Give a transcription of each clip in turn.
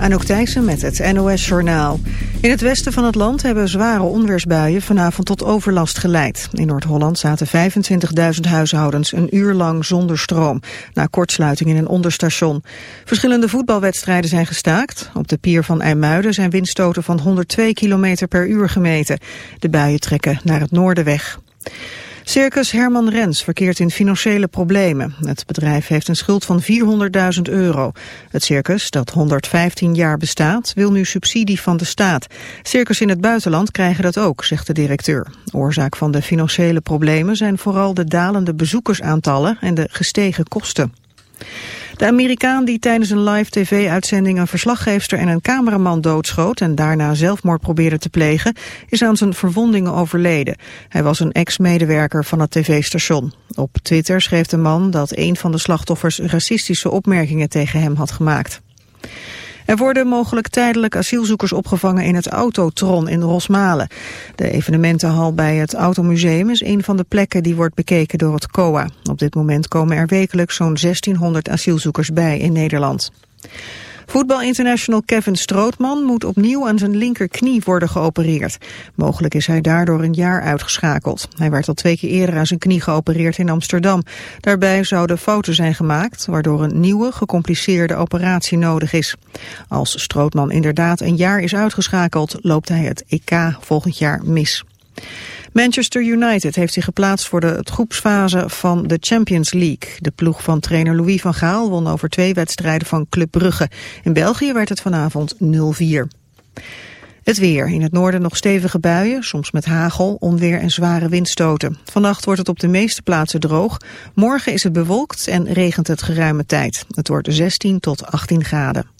Anouk Thijssen met het NOS-journaal. In het westen van het land hebben zware onweersbuien vanavond tot overlast geleid. In Noord-Holland zaten 25.000 huishoudens een uur lang zonder stroom... na kortsluiting in een onderstation. Verschillende voetbalwedstrijden zijn gestaakt. Op de pier van IJmuiden zijn windstoten van 102 km per uur gemeten. De buien trekken naar het noorden weg. Circus Herman Rens verkeert in financiële problemen. Het bedrijf heeft een schuld van 400.000 euro. Het circus, dat 115 jaar bestaat, wil nu subsidie van de staat. Circus in het buitenland krijgen dat ook, zegt de directeur. Oorzaak van de financiële problemen zijn vooral de dalende bezoekersaantallen en de gestegen kosten. De Amerikaan die tijdens een live tv-uitzending een verslaggeefster en een cameraman doodschoot en daarna zelfmoord probeerde te plegen, is aan zijn verwondingen overleden. Hij was een ex-medewerker van het tv-station. Op Twitter schreef de man dat een van de slachtoffers racistische opmerkingen tegen hem had gemaakt. Er worden mogelijk tijdelijk asielzoekers opgevangen in het Autotron in Rosmalen. De evenementenhal bij het Automuseum is een van de plekken die wordt bekeken door het COA. Op dit moment komen er wekelijks zo'n 1600 asielzoekers bij in Nederland. Voetbalinternational Kevin Strootman moet opnieuw aan zijn linkerknie worden geopereerd. Mogelijk is hij daardoor een jaar uitgeschakeld. Hij werd al twee keer eerder aan zijn knie geopereerd in Amsterdam. Daarbij zouden fouten zijn gemaakt, waardoor een nieuwe, gecompliceerde operatie nodig is. Als Strootman inderdaad een jaar is uitgeschakeld, loopt hij het EK volgend jaar mis. Manchester United heeft zich geplaatst voor de groepsfase van de Champions League. De ploeg van trainer Louis van Gaal won over twee wedstrijden van Club Brugge. In België werd het vanavond 0-4. Het weer. In het noorden nog stevige buien, soms met hagel, onweer en zware windstoten. Vannacht wordt het op de meeste plaatsen droog. Morgen is het bewolkt en regent het geruime tijd. Het wordt 16 tot 18 graden.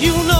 You know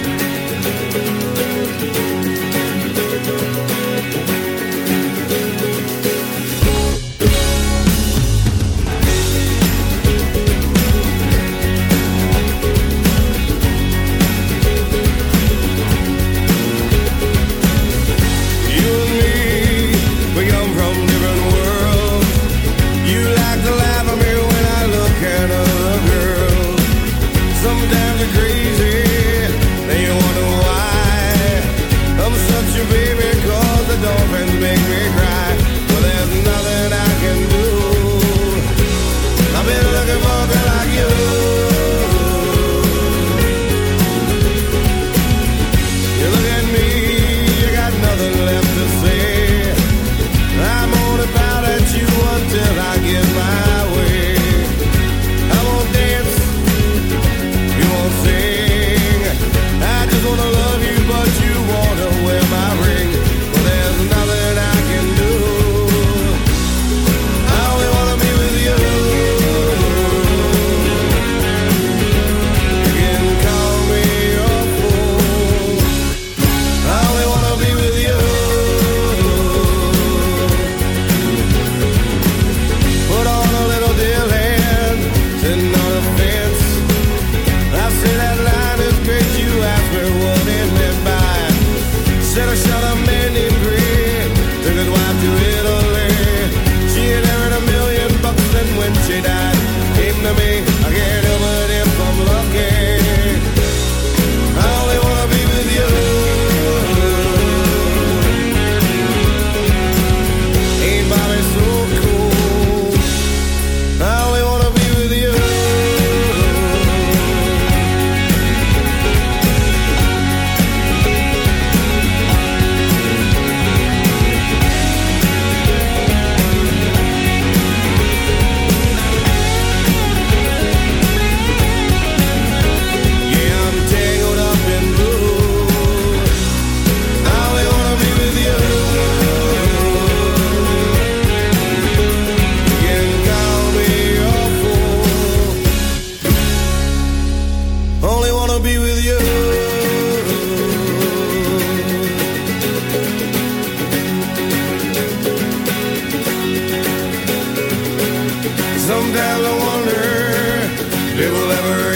Sometimes I wonder if we'll ever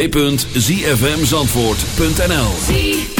www.zfmzandvoort.nl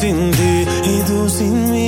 sin ti y tú sin mí.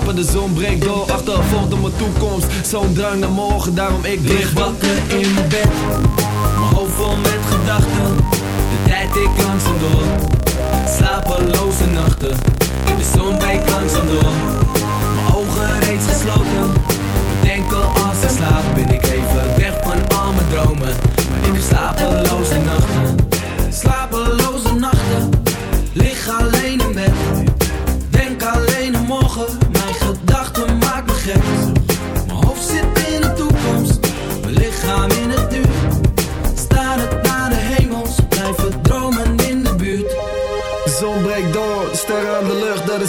de zon breekt door. Achtervolgd op mijn toekomst, zo'n drang naar morgen. Daarom ik lig wakker in mijn bed. Mijn hoofd vol met gedachten. De tijd ik langzaam door. Slapeloze nachten. In de zon breekt langzaam door. Mijn ogen reeds gesloten. Bedenken als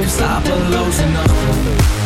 Ik slapeloze nachten.